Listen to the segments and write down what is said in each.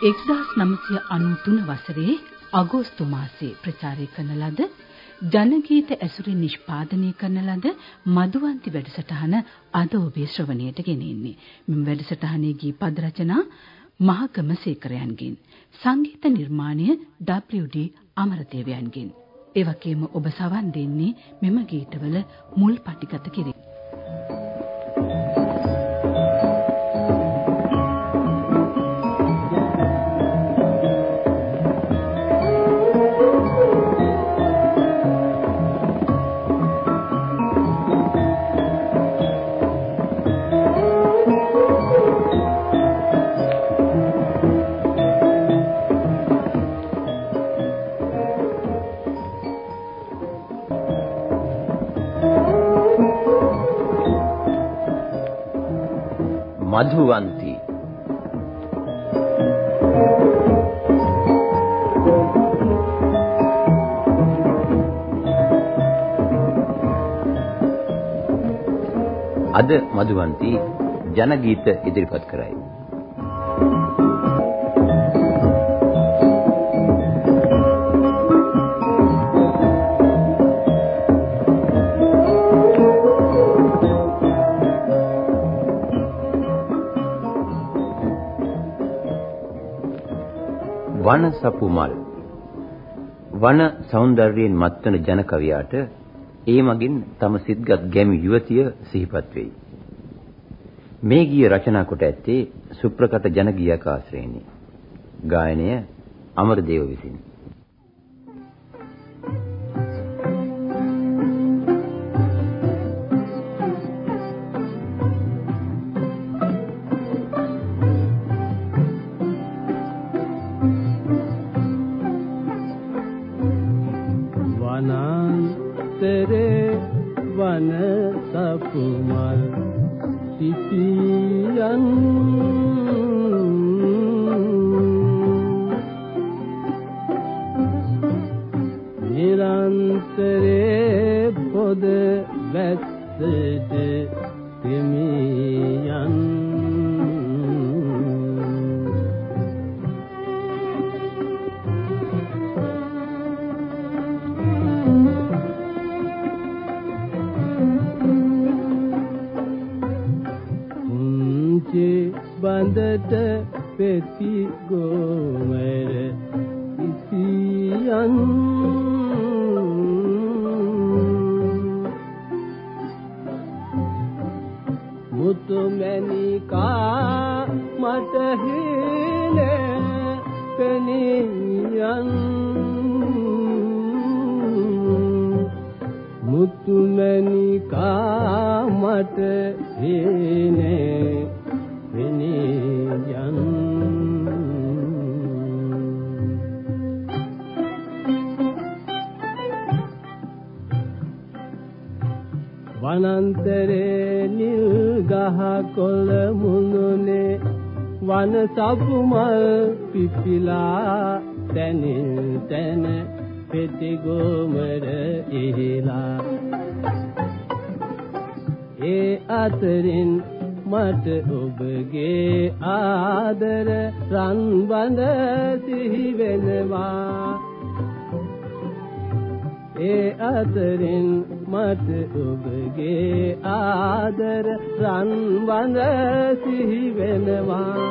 1993 වසරේ අගෝස්තු මාසයේ ප්‍රචාරය කරන ලද ජනගීත ඇසුරින් නිෂ්පාදනය කරන ලද මధుවන්ති වැඩසටහන අද ඔබේ ශ්‍රවණයට ගෙනෙන්නේ. මෙම වැඩසටහනේ ගී පද රචනා මහකම සේකරයන්ගෙන් සංගීත නිර්මාණය WD අමරදේවයන්ගෙන්. ඒ වගේම ඔබ සවන් දෙන්නේ මෙම ගීතවල මුල් පටිගත කිරීම. මధුවන්ති අද මధుවන්ති ජන ගීත ඉදිරිපත් කරයි වන සපු මල් වන సౌందර්යයෙන් මත්වන ජන කවියාට ඒ මගින් තම සිත්ගත් ගැමි යුවතිය සිහිපත් වෙයි. මේ ගීය රචනා කොට ඇත්තේ සුප්‍රකට ජන ගීයක ආශ්‍රයේනි. ගායනය අමරදේව විසිනි. බඳට පෙති ගෝමර ඉසියන්. මුතුමැණිකා මට හිලේ පෙනියන්. මුතුමැණිකා මට හිලේ වනන්තරේ නිල් ගහ කොළ මුදුනේ වන සපුමල් පිපිලා තනින් තන පෙති ගොමර ඉහිලා. ඒ අතරින් මට ඔබගේ ආදර රන් බඳ සිහි වෙනවා. ඒ අතරින් මට ඔබගේ ආදර රන් වඳ සිහි වෙනවා.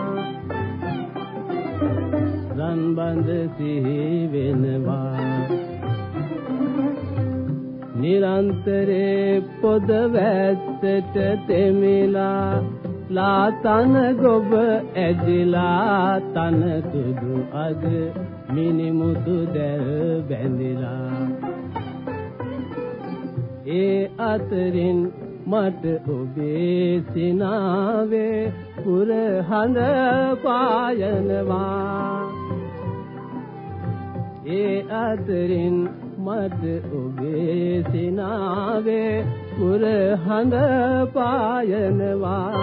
රන් බඳ සිහි වෙනවා. නිරන්තරේ පොද වැස්සට තෙමිලා ලා තන ගොබ ඇදිලා තන සුදු අද මිනිමුතු දැල් බැඳිලා. ඒ අතරින් මට ඔබේ සිනාවේ පුරහඳ පායනවා. ඒ අතරින් මට ඔබේ සිනාවේ පුරහඳ පායනවා.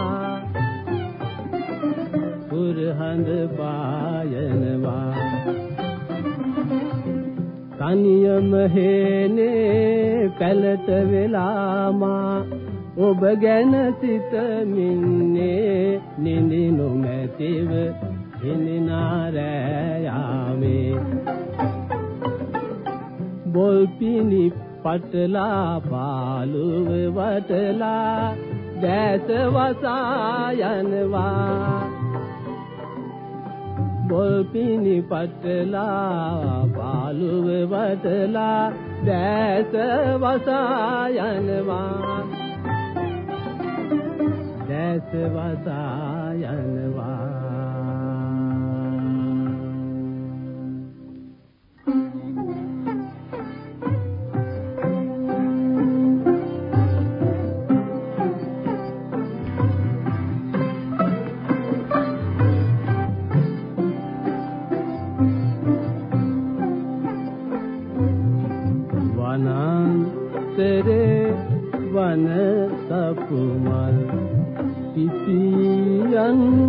පුරහඳ පායනවා. තනියම හේනේ පැලට වෙලාමා ඔබ ගැන සිතමින්නේ නිදි නොමැතිව හිනිනාරෑයාමේ බොල්පිනි පටලා පාලුව වටලා දැස වසා යනවා. බොල්පිනි පටලා පාලුව වටලා දැස වසා යනවා. දැස වසා යනවා. සකුමල් පිපියන්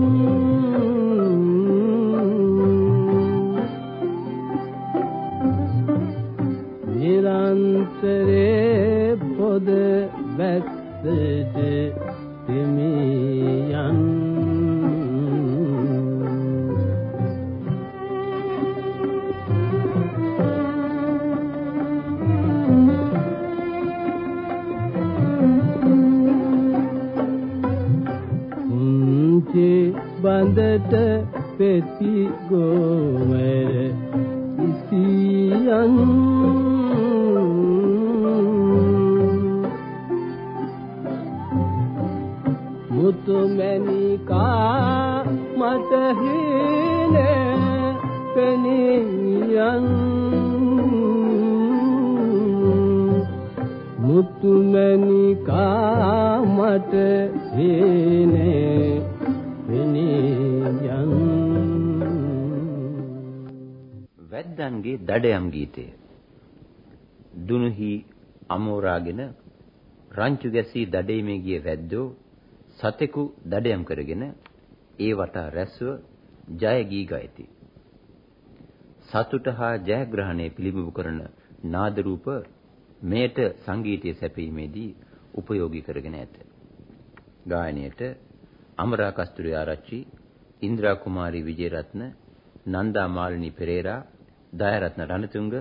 পেতি গো දඩයම් ගීතය. දුනුහි අමෝරාගෙන රංචු ගැසී දඩේමේ ගිය වැද්දෝ සතෙකු දඩයම් කරගෙන ඒ වටා රැස්ව ජය ගී ගයති. සතුට හා ජයග්‍රහණය පිළිබිඹු කරන නාද රූප මෙයට සංගීතය සැපීමේදී උපයෝගී කරගෙන ඇත. ගායනයට අමරා කස්තුරි ආරච්චි ඉන්ද්‍රා කුමාරි විජේරත්න නන්දා මාලිනී පෙරේරා දයරත්න රණතුංග,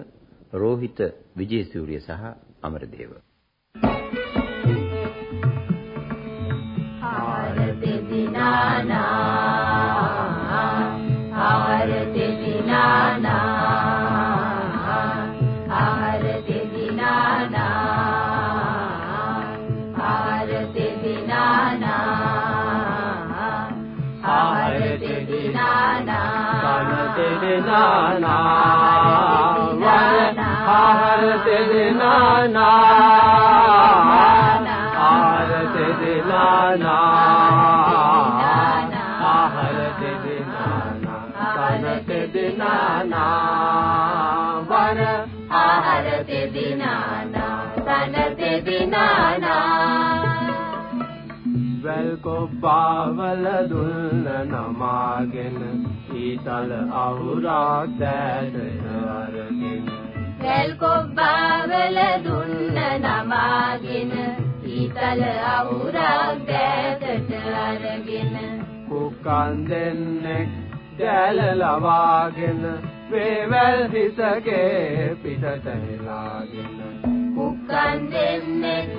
රෝහිත විජේසූරිය සහ අමරදේව. दिलाना हर ते दिलाना तेरे नाना आहर तेरे नाना तनक दिल ना हर ते दीनाना तनक दीनाना बेल्को पावल दुल नमा ඊතල අවුරා දැදට අරගෙන වැල් කොබ්බාවල දුන්න නමාගෙන ඊතල අවුරක් දැතට අරගෙන කුකන් දෙන්නෙක් දැල ලවාගෙන වේවැල් හිසගේ පිටට හෙලාගෙන කුකන් දෙන්නෙක්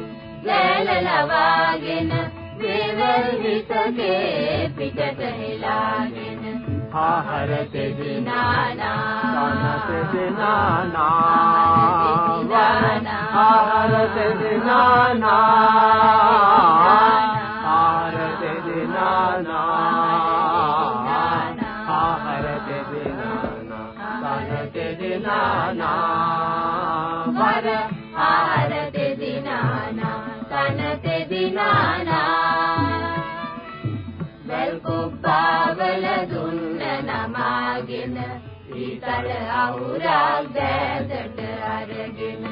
දැල ලවාගෙන වේවැල් හිසගේ පිටට හෙලාගෙන हा हर ना सनस द नाना। हा हरत नाना। අවුරක් දැදට අරගෙන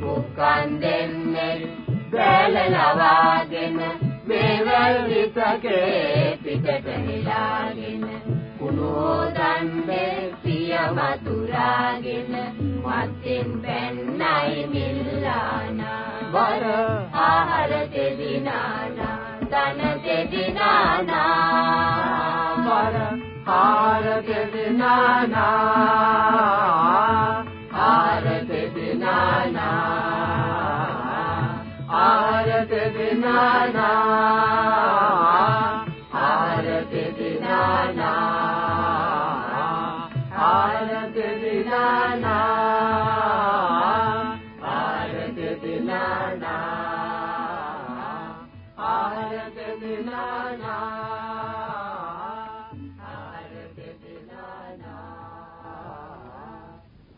කුක්කන් දෙන්නේ බැල ලවාගෙන වේවල් විසකේ පිටට හෙලාගෙන කුණෝදන් දෙසිය මතුරාගෙන මත්ෙන් පැන්නයි මිල්ලානා. වර ආහාර දෙදිනානා තන දෙදිනානා වර حالت به نه حالت به نان آرت به نانا هرت ڪارت به نالت به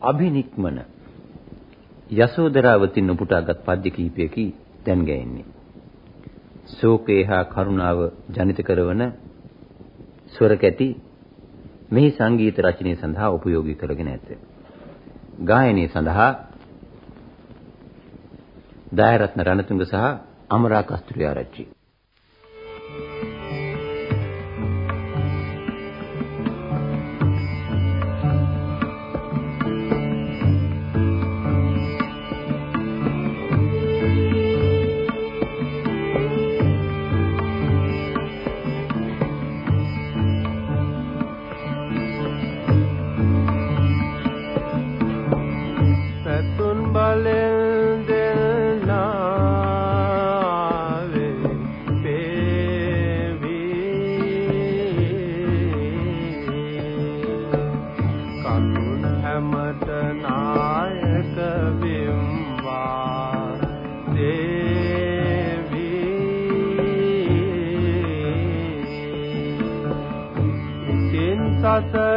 අභිනික්මන යසෝදරාවතින් උපුටාගත් පද්‍ය කීපයකි දැන් ගැයෙන්නේ. ශෝකේ හා කරුණාව ජනිත කරන ස්වර කැටි මෙහි සංගීත රචනය සඳහා උපයෝගී කරගෙන ඇත. ගායනය සඳහා දායරත්න රණතුංග සහ අමරා කස්තුරිය ಆಸರ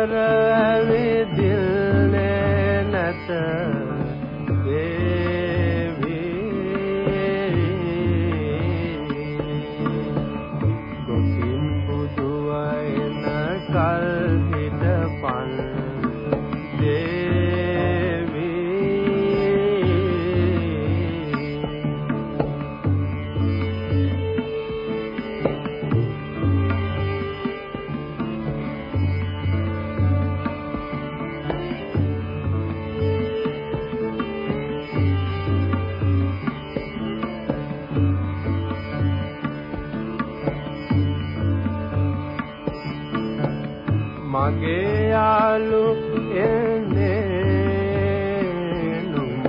මගේ යාලු එන්නේ නුඹ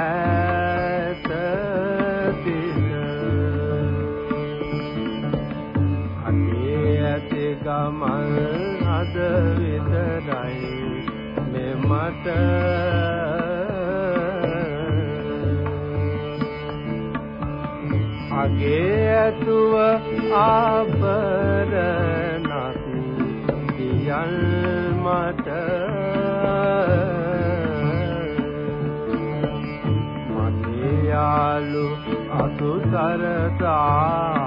ඈත දින අනේ ඇති ගමල් අද විතරයි මෙමට. අගේ ඇතුව ආභරණක් 是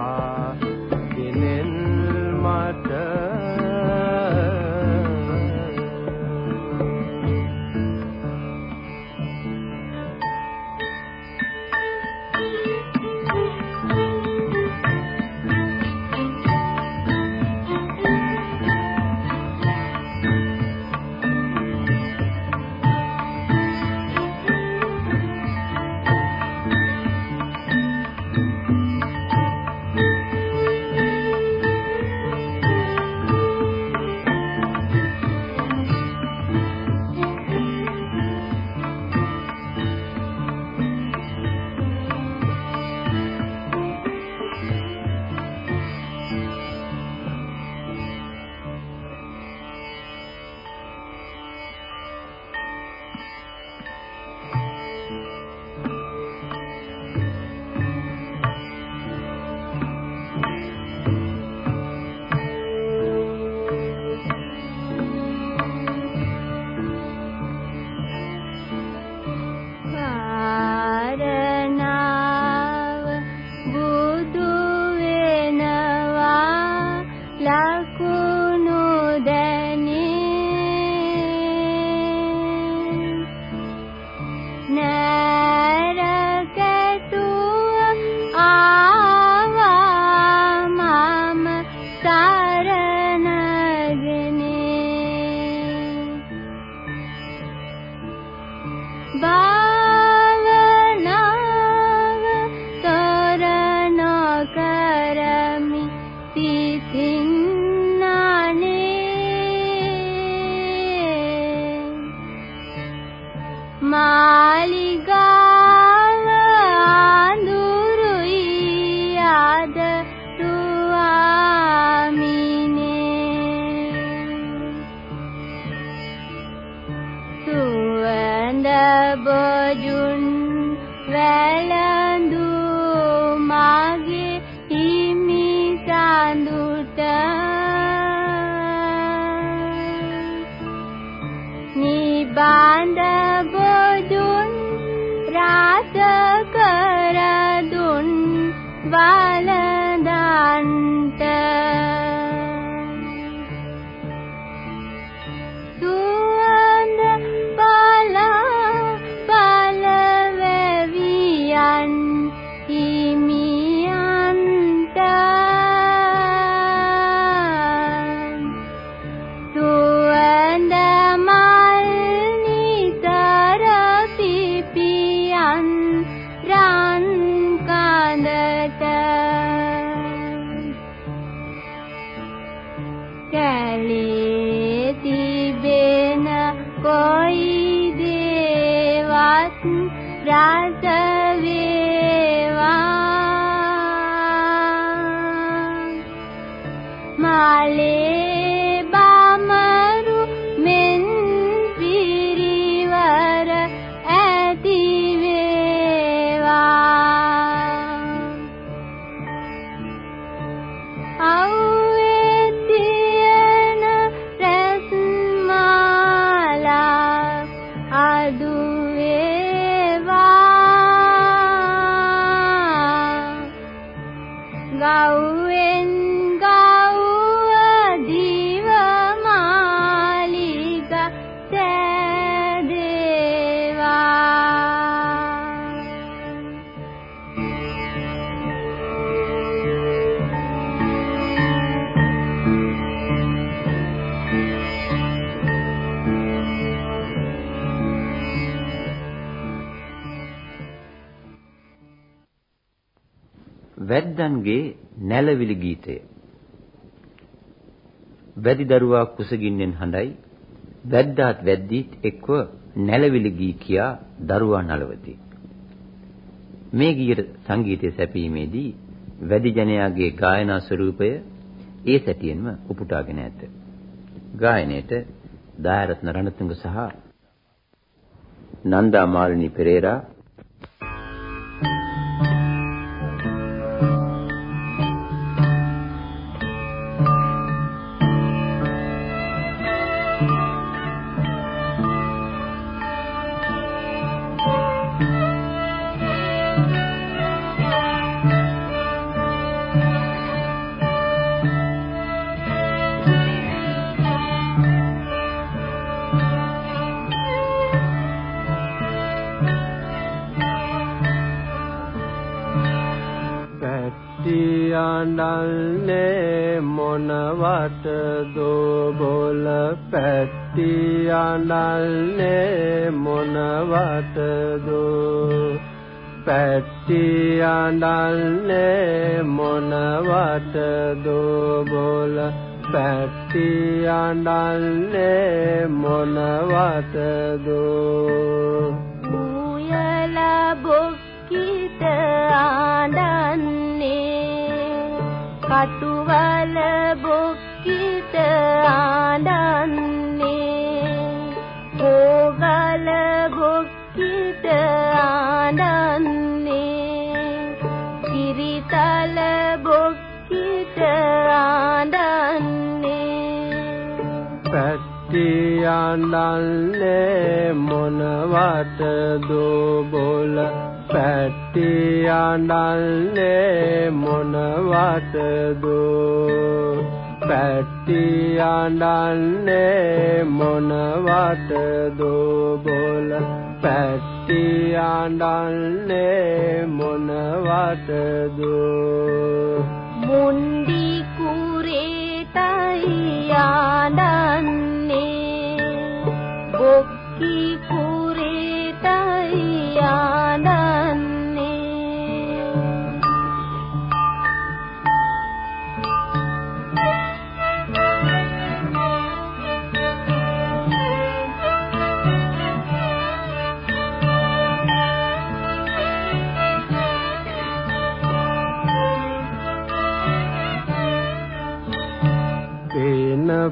gauen වැද්දන්ගේ නැලවිලි ගීතය. වැදි දරුවා කුසගින්නෙන් හඬයි වැද්දාත් වැද්දීත් එක්ව නැලවිලි ගී කියා දරුවා නලවති. මේ ගීයට සංගීතය සැපීමේදී වැදි ජනයාගේ ගායනා ස්වරූපය ඒ සැටියෙන්ම උපුටාගෙන ඇත. ගායනයේට දායරත්න රණතුංග සහ නන්දා මාලිනී පෙරේරා දෝබොල පැටි අඬන්නේ මොනවට දෝ මුයල බොක්කිත ආඩන්නේ කටුවල බොක්කිත ආඩන්නේ ඕගල බොක්කිත ආඩන්නේ ආඩන්නේ පැටි අඬන්නේ මොනවට දෝබොල? පැටි අඬන්නේ මොනවට දෝ? පැටි අඬන්නේ මොනවට දෝබොල? පැටි අඬන්නේ මොනවට දෝ? මුන්ඩි කුරේටයි ආඩන්නේ බොක්කි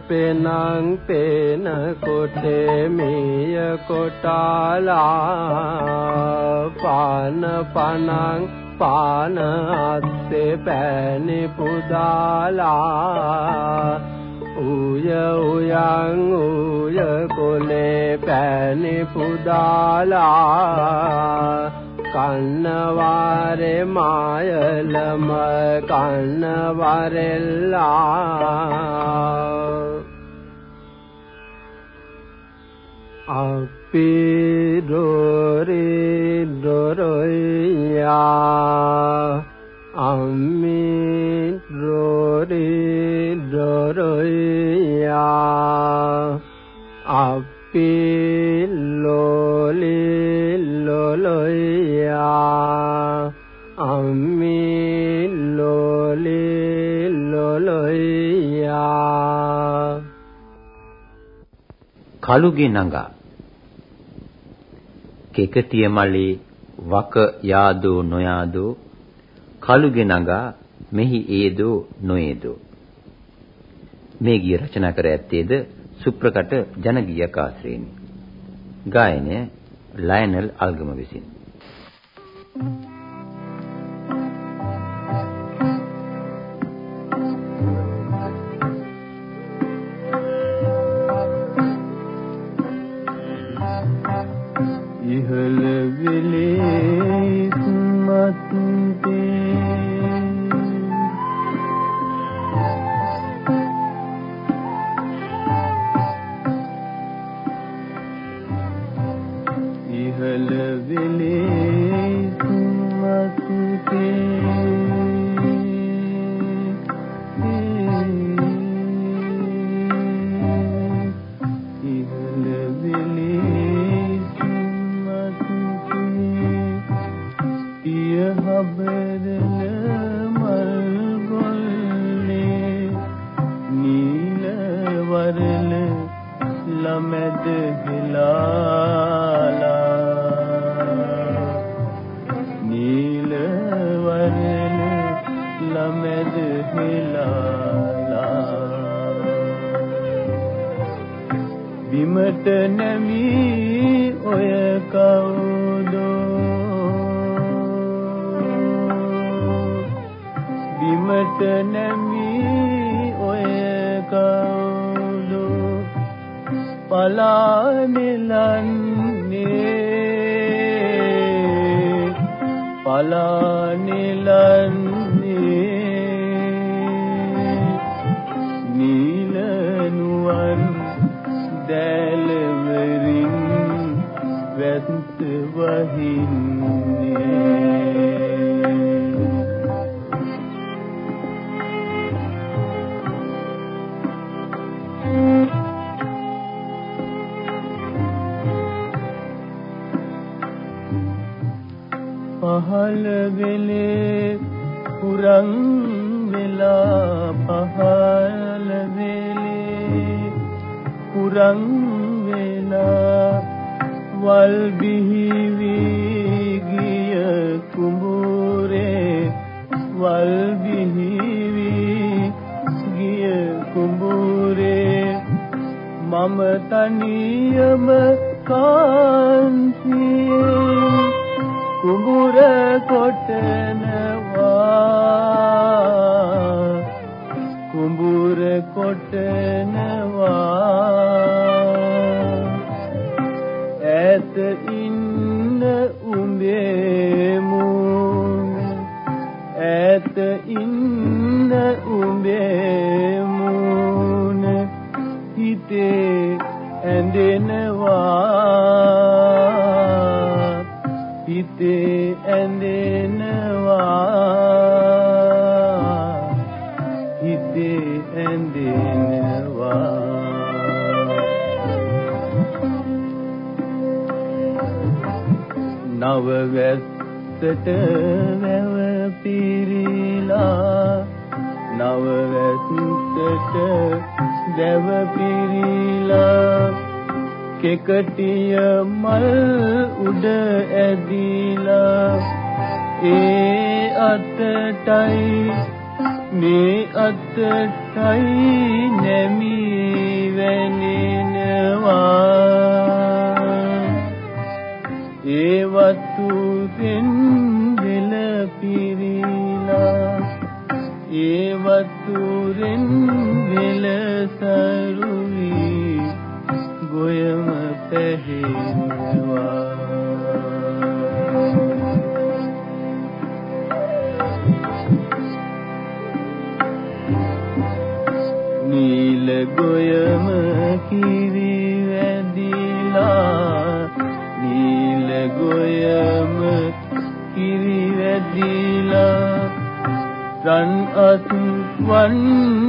පෙනං පේන කොටේ මිය කොටාලා පාන පනං පාන අත්තේ පෑනි පුදාලා උය උයන් උය කොලේ පෑනි පුදාලා කන්නවාරේ මායලම කන්නවරෙල්ලා අපි දොරි දොරොයා අම්මි දොරි දොරොයා අපි ලෝලි ලොලොයා අම්මි ලෝලි ලොලොයා කලුගේ නඟා කෙකතිය මලේ වක යාදෝ නොයාදෝ කලුගේ නඟා මෙහි ඒදෝ නොඒදෝ මේ ගිය රචනා කර ඇත්තේද සුප්‍රකට ජනගීයක් ආශ්‍රේණි ගායනය ලයනල් අල්ගම විසින්. ඉහළ විලේ මත්තේ one තනියම කාන්තියේ කුඹුර කොටනවා කුඹුර කොටනවා ඈත ඉන්න උඹේ මූණ ඈත ඉන්න උඹේ මූණ හිතේ ඇඳෙනවා හිතේ ඇඳෙනවා. හිතේ ඇඳෙනවා. නව වැස්සට වැව පිරීලා. නව වැස්සට දැව පිරීලා. කෙකටිය මල් උඩ ඇදිලා ඒ අතටයි මේ අතටයි නැමී වෙනිනවා ගොයම කිරි වැදිලා නීල ගොයම කිරි වැදිලා. රන් අතුවන්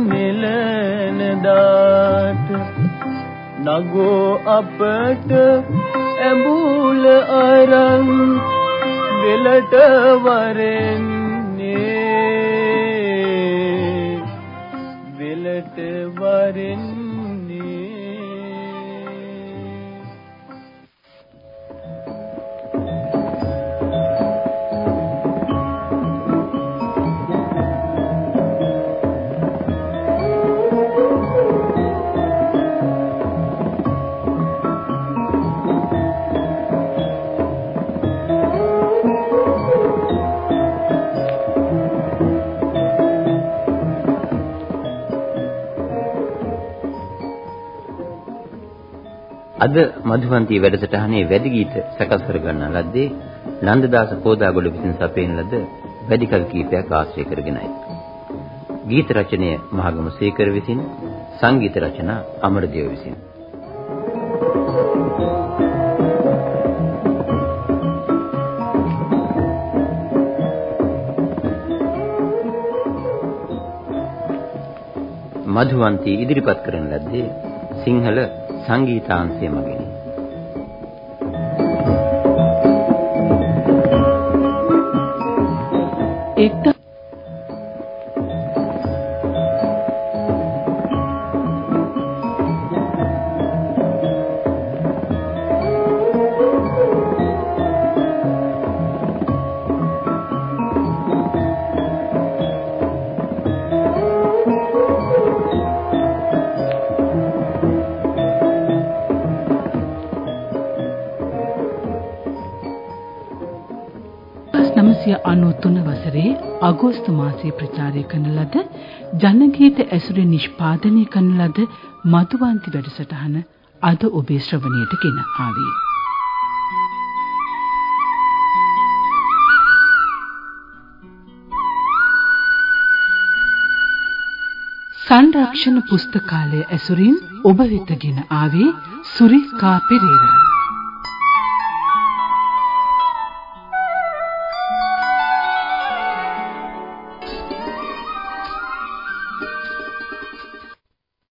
මෙලන දාට නගෝ අපට ඇඹුල අරන් වෙලට වරෙන්නේ වෙලට අද මధుවන්ති වැඩසටහනේ වැඩි ගීත සකස් කර ගන්නා ලද්දේ නන්දදාස පෝදාගොඩ විසින් සපයන ලද වැඩි කවි කීපයක් ආශ්‍රය කරගෙනයි. ගීත රචනය මහගම සේකර විසින් සංගීත රචනා අමරදේව විසින් මధුවන්ති ඉදිරිපත් කරන ලද්දේ සිංහල 参議院単成曲げ අගෝස්තු මාසයේ ප්‍රචාරය කරන ලද ජනගීත ඇසුරේ නිෂ්පාදනය කරන ලද මధుවන්ති වැඩසටහන අද ඔබේ ශ්‍රවණයට ගෙන ආවේ. සංරක්ෂණ පුස්තකාලය ඇසුරින් ඔබ වෙතගෙන ආවේ සුරිකා පෙරේරා